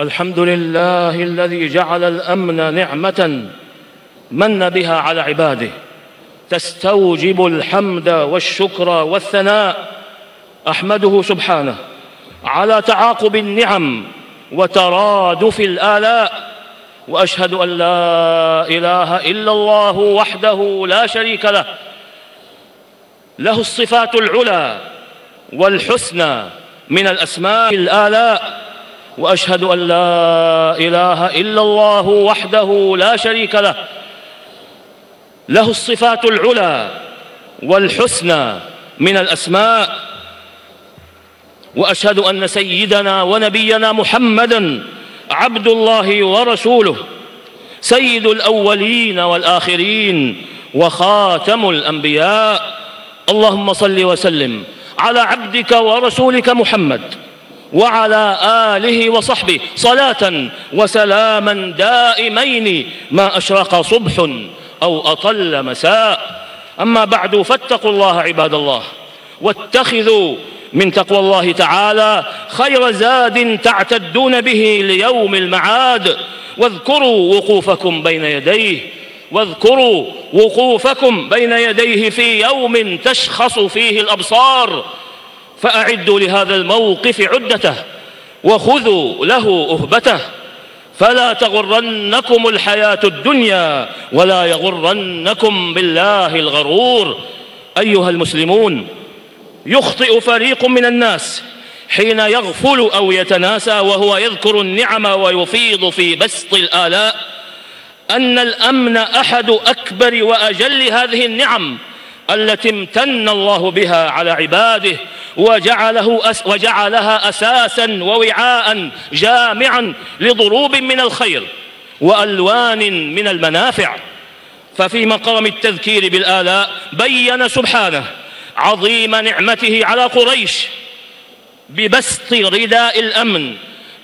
الحمد لله الذي جعل الأمن نعمة من بها على عباده. تستوجب الحمد والشكر والثناء أحمده سبحانه على تعاقب النعم وترادف الآلاء وأشهد أن لا إله إلا الله وحده لا شريك له. له الصفات العلى والحسنى من الأسماء الآلاء وأشهد أن لا إله إلا الله وحده لا شريك له. له الصفات العلى والحسنى من الأسماء. وأشهد أن سيدنا ونبينا محمدا عبد الله ورسوله. سيد الأولين والآخرين وخاتم الأنبياء. اللهم صل وسلم على عبدك ورسولك محمد. وعلى آله وصحبه صلاة وسلاما دائمين ما أشرق صبح أو أطل مساء. أما بعد فاتقوا الله عباد الله واتخذوا من تقوى الله تعالى خير زاد تعتدون به ليوم المعاد. واذكروا وقوفكم بين يديه واذكروا وقوفكم بين يديه في يوم تشخص فيه الأبصار. فأعدوا لهذا الموقف عدته وخذوا له أهبته. فلا تغرنكم الحياة الدنيا ولا يغرنكم بالله الغرور. أيها المسلمون يخطئ فريق من الناس حين يغفل أو يتناسى وهو يذكر النعم ويفيض في بسط الآلاء. أن الأمن أحد أكبر وأجل هذه النعم التي امتن الله بها على عباده وجعله أس وجعلها أساسا ووعاء جامعا لضروب من الخير وألوان من المنافع. ففي مقام التذكير بالآلاء بين سبحانه عظيم نعمته على قريش ببسط رداء الأمن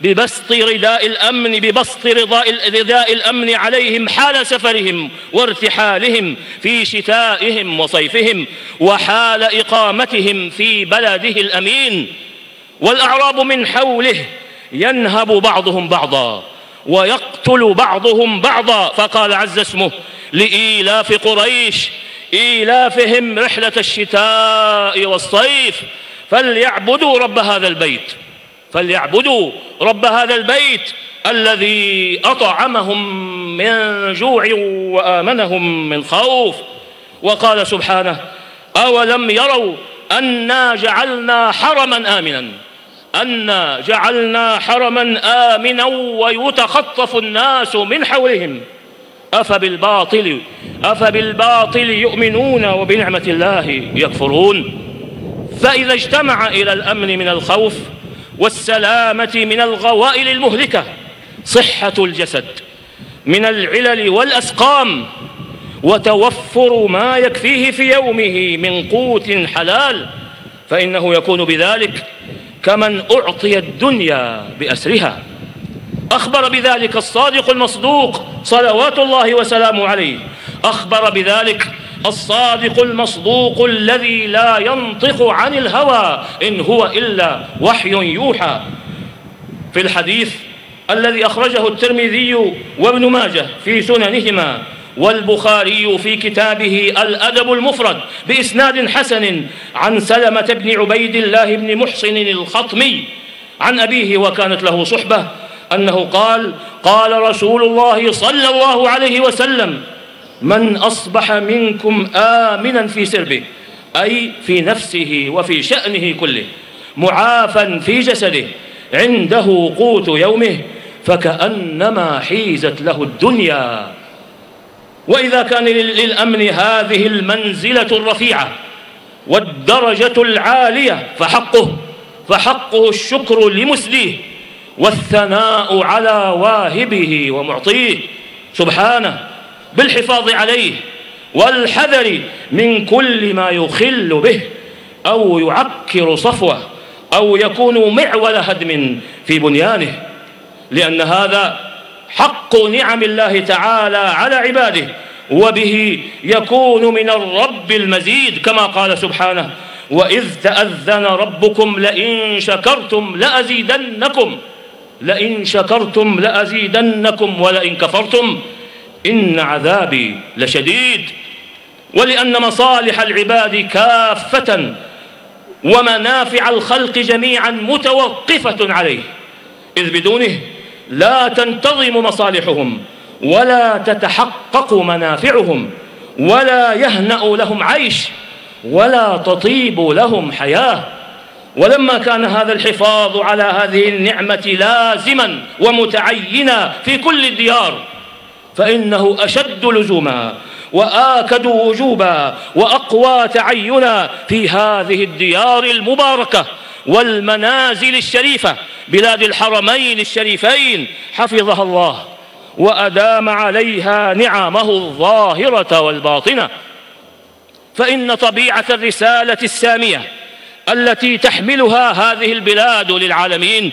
ببسط رداء الأمن ببسط رضاء رداء الأمن عليهم حال سفرهم وارتحالهم في شتائهم وصيفهم وحال إقامتهم في بلده الأمين. والأعراب من حوله ينهب بعضهم بعضا ويقتل بعضهم بعضا. فقال عز اسمه لإيلاف قريش إيلافهم رحلة الشتاء والصيف فليعبدوا رب هذا البيت. فليعبدوا رب هذا البيت الذي أطعمهم من جوع وآمنهم من خوف. وقال سبحانه أولم يروا أنا جعلنا حرما آمنا؟ أنا جعلنا حرما آمنا ويتخطف الناس من حولهم. أفبالباطل أفبالباطل يؤمنون وبنعمة الله يكفرون؟ فإذا اجتمع إلى الأمن من الخوف والسلامة من الغوائل المهلكة صحة الجسد من العلل والأسقام وتوفر ما يكفيه في يومه من قوت حلال فإنه يكون بذلك كمن أعطي الدنيا بأسرها. أخبر بذلك الصادق المصدوق صلوات الله وسلامه عليه. أخبر بذلك الصادق المصدوق الذي لا ينطق عن الهوى إن هو إلا وحي يوحى. في الحديث الذي أخرجه الترمذي وابن ماجه في سننهما والبخاري في كتابه الأدب المفرد بإسناد حسن عن سلمة بن عبيد الله بن محصن الخطمي عن أبيه وكانت له صحبة أنه قال قال رسول الله صلى الله عليه وسلم من أصبح منكم آمنا في سربه أي في نفسه وفي شأنه كله معافا في جسده عنده قوت يومه فكأنما حيزت له الدنيا. وإذا كان للأمن هذه المنزلة الرفيعة والدرجة العالية فحقه فحقه الشكر لمسليه والثناء على واهبه ومعطيه. سبحانه بالحفاظ عليه والحذر من كل ما يخل به أو يعكر صفوه أو يكون معول هدم في بنيانه لأن هذا حق نعم الله تعالى على عباده وبه يكون من الرب المزيد كما قال سبحانه وإذ تأذن ربكم لئن شكرتم لأزيدنكم لئن شكرتم لأزيدنكم ولئن كفرتم إن عذابي لشديد ولأن مصالح العباد كافة ومنافع الخلق جميعا متوقفة عليه. إذ بدونه لا تنتظم مصالحهم ولا تتحقق منافعهم ولا يهنأ لهم عيش ولا تطيب لهم حياة. ولما كان هذا الحفاظ على هذه النعمة لازما ومتعينا في كل الديار فإنه أشد لزوما وآكد وجوبا وأقوى تعينا في هذه الديار المباركة والمنازل الشريفة بلاد الحرمين الشريفين حفظها الله وأدام عليها نعمه الظاهرة والباطنة. فإن طبيعة الرسالة السامية التي تحملها هذه البلاد للعالمين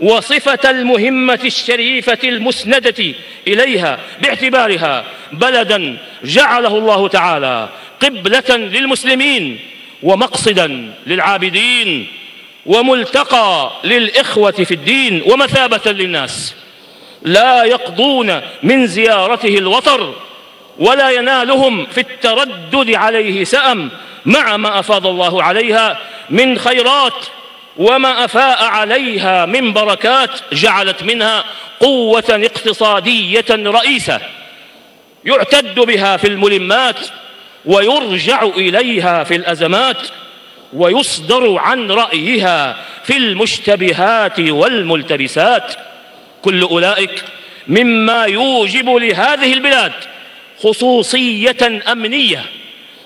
وصفة المهمة الشريفة المسندة إليها باعتبارها بلدا جعله الله تعالى قبلة للمسلمين ومقصدا للعابدين وملتقى للإخوة في الدين ومثابة للناس. لا يقضون من زيارته الوطر ولا ينالهم في التردد عليه سأم مع ما أفاض الله عليها من خيرات وما أفاء عليها من بركات جعلت منها قوة اقتصادية رئيسة يعتد بها في الملمات ويرجع إليها في الأزمات ويصدر عن رأيها في المشتبهات والملتبسات. كل أولئك مما يوجب لهذه البلاد خصوصية أمنية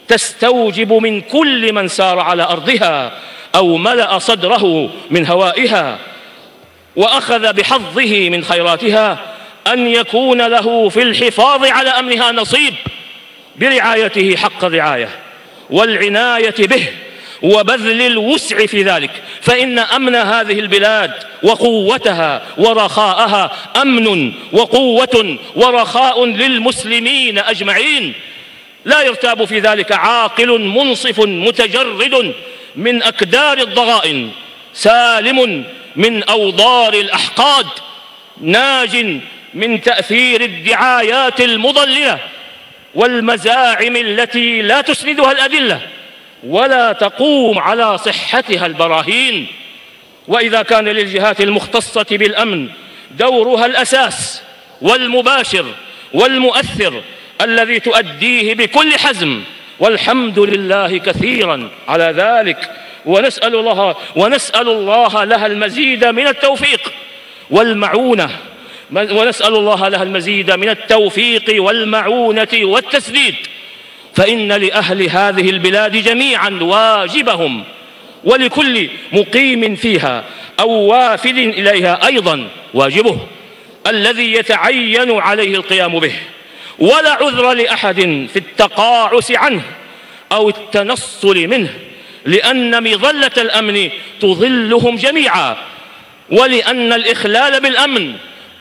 تستوجب من كل من سار على أرضها أو ملأ صدره من هوائها وأخذ بحظه من خيراتها أن يكون له في الحفاظ على أمنها نصيب برعايته حق الرعاية والعناية به وبذل الوسع في ذلك. فإن أمن هذه البلاد وقوتها ورخاءها أمن وقوة ورخاء للمسلمين أجمعين. لا يرتاب في ذلك عاقل منصف متجرد من أكدار الضغائن سالم من أوضار الأحقاد ناج من تأثير الدعايات المضللة والمزاعم التي لا تسندها الأدلة ولا تقوم على صحتها البراهين. وإذا كان للجهات المختصة بالأمن دورها الأساس والمباشر والمؤثر الذي تؤديه بكل حزم والحمد لله كثيرا على ذلك. ونسأل الله ونسأل الله لها المزيد من التوفيق والمعونة. ونسأل الله لها المزيد من التوفيق والمعونة والتسديد. فإن لأهل هذه البلاد جميعا واجبهم ولكل مقيم فيها أو وافد إليها أيضا واجبه الذي يتعين عليه القيام به. ولا عذر لأحد في التقاعس عنه أو التنصل منه لأن مظلة الأمن تظلهم جميعا ولأن الإخلال بالأمن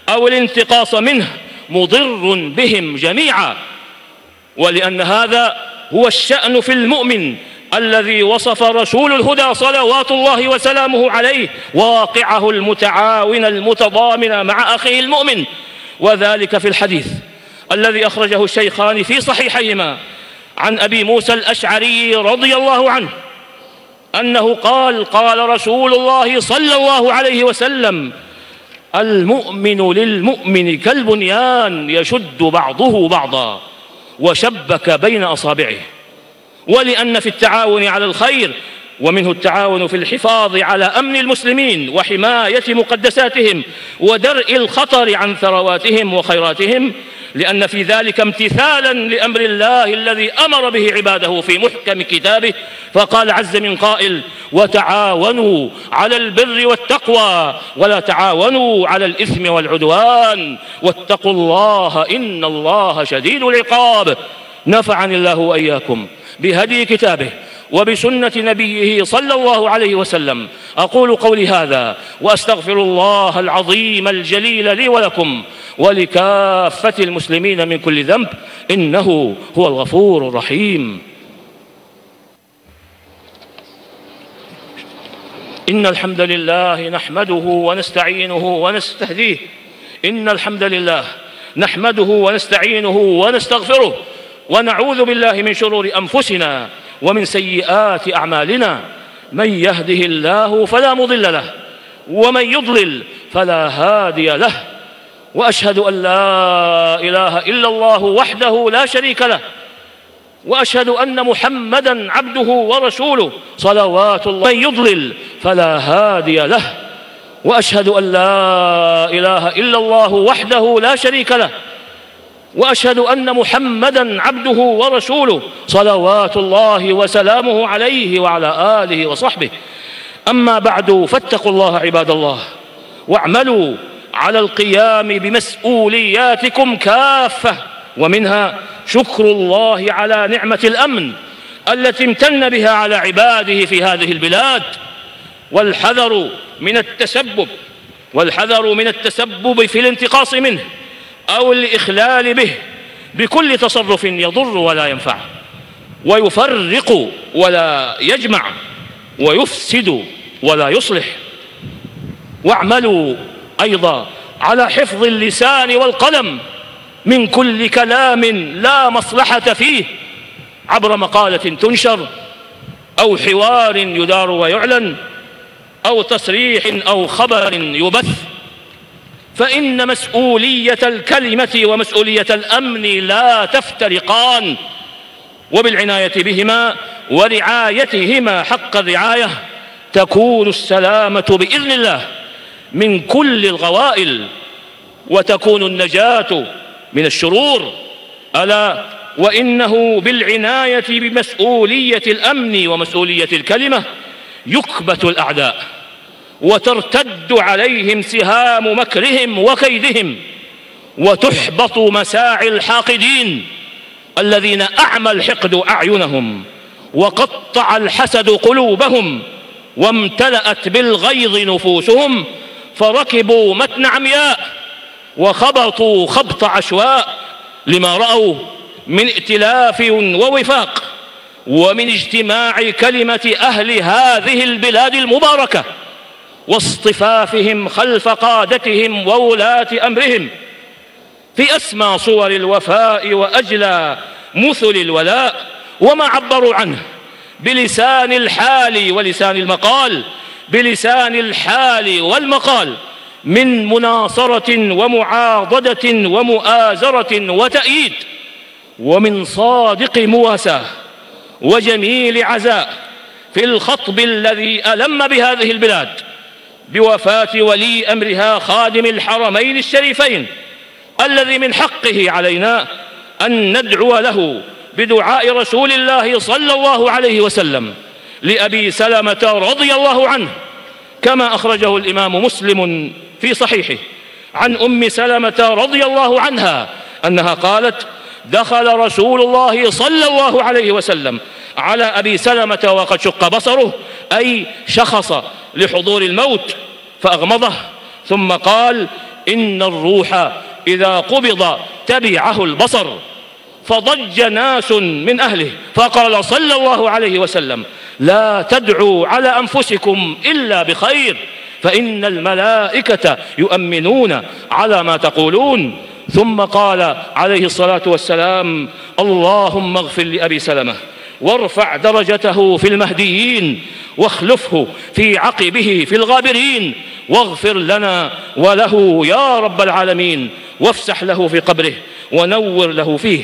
أو الانتقاص منه مضر بهم جميعا ولأن هذا هو الشأن في المؤمن الذي وصف رسول الهدى صلوات الله وسلامه عليه واقعه المتعاون المتضامن مع أخيه المؤمن وذلك في الحديث. الذي أخرجه الشيخان في صحيحيهما عن أبي موسى الأشعري رضي الله عنه أنه قال قال رسول الله صلى الله عليه وسلم المؤمن للمؤمن كالبنيان يشد بعضه بعضا وشبك بين أصابعه ولأن في التعاون على الخير ومنه التعاون في الحفاظ على أمن المسلمين وحماية مقدساتهم ودرء الخطر عن ثرواتهم وخيراتهم لأن في ذلك امتثالا لأمر الله الذي أمر به عباده في محكم كتابه فقال عز من قائل وتعاونوا على البر والتقوى ولا تعاونوا على الإثم والعدوان واتقوا الله إن الله شديد العقاب. نفعني الله وإياكم بهدي كتابه وبسنة نبيه صلى الله عليه وسلم. أقول قولي هذا وأستغفر الله العظيم الجليل لي ولكم ولكافة المسلمين من كل ذنب إنه هو الغفور الرحيم. إن الحمد لله نحمده ونستعينه ونستهديه. إن الحمد لله نحمده ونستعينه ونستغفره ونعوذ بالله من شرور أنفسنا ومن سيئات أعمالنا من يهده الله فلا مضل له ومن يضلل فلا هادي له وأشهد أن لا إله إلا الله وحده لا شريك له وأشهد أن محمدا عبده ورسوله صلوات الله. من يضلل فلا هادي له وأشهد أن لا إله إلا الله وحده لا شريك له. وأشهد أن محمدا عبده ورسوله صلوات الله وسلامه عليه وعلى آله وصحبه. أما بعد فاتقوا الله عباد الله واعملوا على القيام بمسؤولياتكم كافة. ومنها شكر الله على نعمة الأمن التي امتن بها على عباده في هذه البلاد. والحذر من التسبب والحذر من التسبب في الانتقاص منه. أو الإخلال به بكل تصرف يضر ولا ينفع ويفرق ولا يجمع ويفسد ولا يصلح. واعملوا أيضا على حفظ اللسان والقلم من كل كلام لا مصلحة فيه عبر مقالة تنشر أو حوار يدار ويعلن أو تصريح أو خبر يبث. فإن مسؤولية الكلمة ومسؤولية الأمن لا تفترقان. وبالعناية بهما ورعايتهما حق الرعاية تكون السلامة بإذن الله من كل الغوائل وتكون النجاة من الشرور. ألا؟ وإنه بالعناية بمسؤولية الأمن ومسؤولية الكلمة يكبت الأعداء. وترتد عليهم سهام مكرهم وكيدهم وتحبط مساعي الحاقدين الذين أعمى الحقد أعينهم وقطع الحسد قلوبهم وامتلأت بالغيظ نفوسهم فركبوا متن عمياء وخبطوا خبط عشواء لما رأوا من ائتلاف ووفاق ومن اجتماع كلمة أهل هذه البلاد المباركة واصطفافهم خلف قادتهم وولاة أمرهم. في أسمى صور الوفاء وأجلى مثل الولاء وما عبروا عنه. بلسان الحال ولسان المقال بلسان الحال والمقال. من مناصرة ومعاضدة ومؤازرة وتأييد. ومن صادق مواساة وجميل عزاء. في الخطب الذي ألم بهذه البلاد. بوفاة ولي أمرها خادم الحرمين الشريفين الذي من حقه علينا أن ندعو له بدعاء رسول الله صلى الله عليه وسلم لأبي سلمة رضي الله عنه كما أخرجه الإمام مسلم في صحيحه. عن أم سلمة رضي الله عنها أنها قالت دخل رسول الله صلى الله عليه وسلم على أبي سلمة وقد شق بصره أي شخص لحضور الموت فأغمضه ثم قال إن الروح إذا قبض تبعه البصر فضج ناس من أهله فقال صلى الله عليه وسلم لا تدعوا على أنفسكم إلا بخير فإن الملائكة يؤمنون على ما تقولون. ثم قال عليه الصلاة والسلام اللهم اغفر لأبي سلمة وارفع درجته في المهديين واخلفه في عقبه في الغابرين واغفر لنا وله يا رب العالمين وافسح له في قبره ونور له فيه.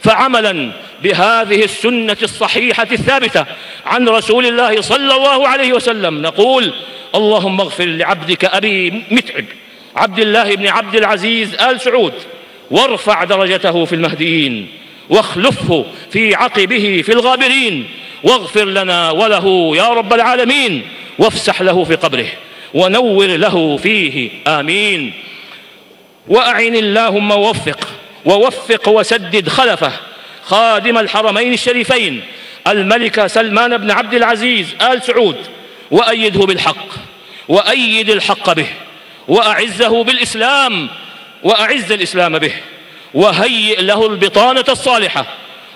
فعملا بهذه السنة الصحيحة الثابتة عن رسول الله صلى الله عليه وسلم نقول اللهم اغفر لعبدك أبي متعب عبد الله بن عبد العزيز آل سعود وارفع درجته في المهديين واخلفه في عقبه في الغابرين واغفر لنا وله يا رب العالمين وافسح له في قبره ونور له فيه آمين. وأعن اللهم ووفق ووفق وسدد خلفه خادم الحرمين الشريفين الملك سلمان بن عبد العزيز آل سعود وأيده بالحق وأيد الحق به وأعزه بالإسلام وأعز الإسلام به وهيئ له البطانة الصالحة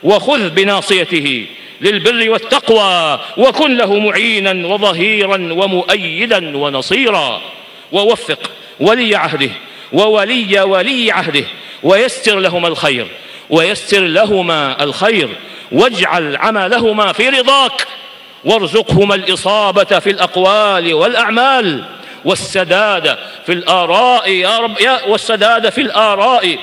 وخذ بناصيته للبر والتقوى وكن له معينا وظهيرا ومؤيدا ونصيرا. ووفق ولي عهده وولي ولي عهده ويسر لهما الخير ويسر لهما الخير واجعل عملهما في رضاك وارزقهما الإصابة في الأقوال والأعمال والسداد في الآراء يا رب يا والسداد في الآراء.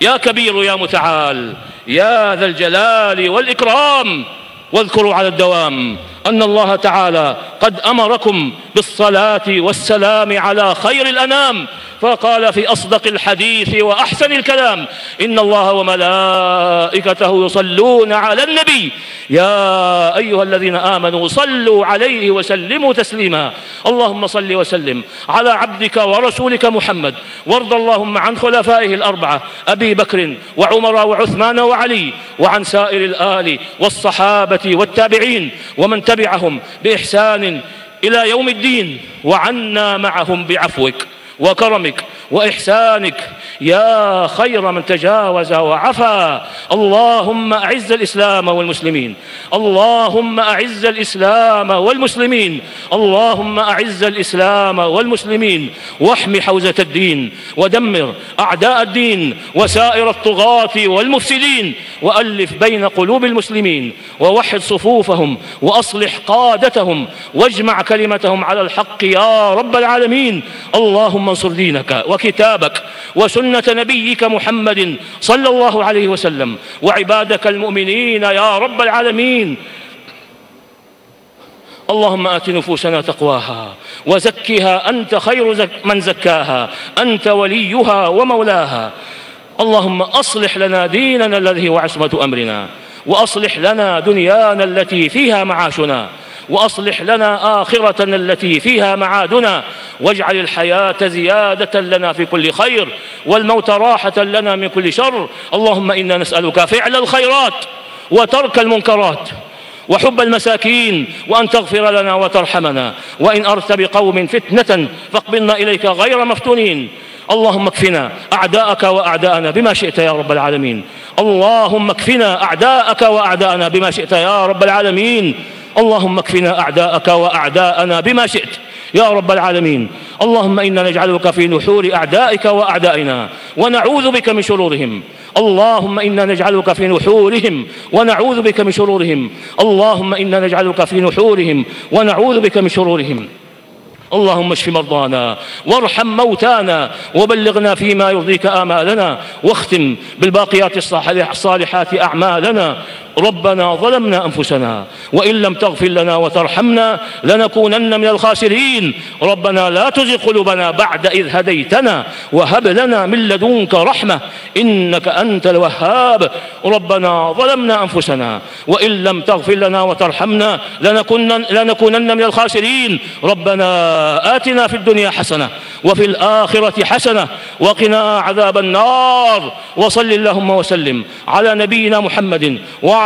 يا كبير يا متعال يا ذا الجلال والإكرام واذكروا على الدوام أن الله تعالى قد أمركم بالصلاة والسلام على خير الأنام. فقال في أصدق الحديث وأحسن الكلام إن الله وملائكته يصلون على النبي. يا أيها الذين آمنوا صلوا عليه وسلموا تسليما. اللهم صل وسلم على عبدك ورسولك محمد. وارض اللهم عن خلفائه الأربعة أبي بكر وعمر وعثمان وعلي وعن سائر الآل والصحابة والتابعين ومن تبعهم بإحسان إلى يوم الدين. وعنا معهم بعفوك. وكرمك. وإحسانك. يا خير من تجاوز وعفا. اللهم أعز الإسلام والمسلمين. اللهم أعز الإسلام والمسلمين. اللهم أعز الإسلام والمسلمين. واحم حوزة الدين. ودمر أعداء الدين. وسائر الطغاة والمفسدين. وألف بين قلوب المسلمين. ووحد صفوفهم. وأصلح قادتهم. واجمع كلمتهم على الحق يا رب العالمين. اللهم انصر دينك. وكتابك وسنة نبيك محمد صلى الله عليه وسلم. وعبادك المؤمنين يا رب العالمين. اللهم آت نفوسنا تقواها وزكها أنت خير زك من زكاها أنت وليها ومولاها. اللهم أصلح لنا ديننا الذي هو عصمة أمرنا وأصلح لنا دنيانا التي فيها معاشنا. وأصلح لنا آخرتنا التي فيها معادنا واجعل الحياة زيادة لنا في كل خير والموت راحة لنا من كل شر. اللهم إنا نسألك فعل الخيرات وترك المنكرات وحب المساكين وأن تغفر لنا وترحمنا. وإن أردت بقوم فتنة فاقبلنا إليك غير مفتونين. اللهم اكفنا أعداءك وأعداءنا بما شئت يا رب العالمين. اللهم اكفنا أعداءك وأعداءنا بما شئت يا رب العالمين. اللهم اكفنا أعداءك وأعداءنا بما شئت. يا رب العالمين اللهم إنا نجعلك في نحور أعدائك وأعدائنا ونعوذ بك من شرورهم. اللهم إنا نجعلك في نحورهم ونعوذ بك من شرورهم. اللهم إنا نجعلك في نحورهم ونعوذ بك من شرورهم. اللهم اشف مرضانا وارحم موتانا وبلغنا فيما يرضيك آمالنا واختم بالباقيات الصالحات أعمالنا. ربنا ظلمنا أنفسنا وإن لم تغفر لنا وترحمنا لنكونن من الخاسرين. ربنا لا تزغ قلوبنا بعد إذ هديتنا وهب لنا من لدنك رحمة إنك أنت الوهاب. ربنا ظلمنا أنفسنا وإن لم تغفر لنا وترحمنا لنكونن, من الخاسرين. ربنا آتنا في الدنيا حسنة وفي الآخرة حسنة وقنا عذاب النار. وصل اللهم وسلم على نبينا محمد وعلى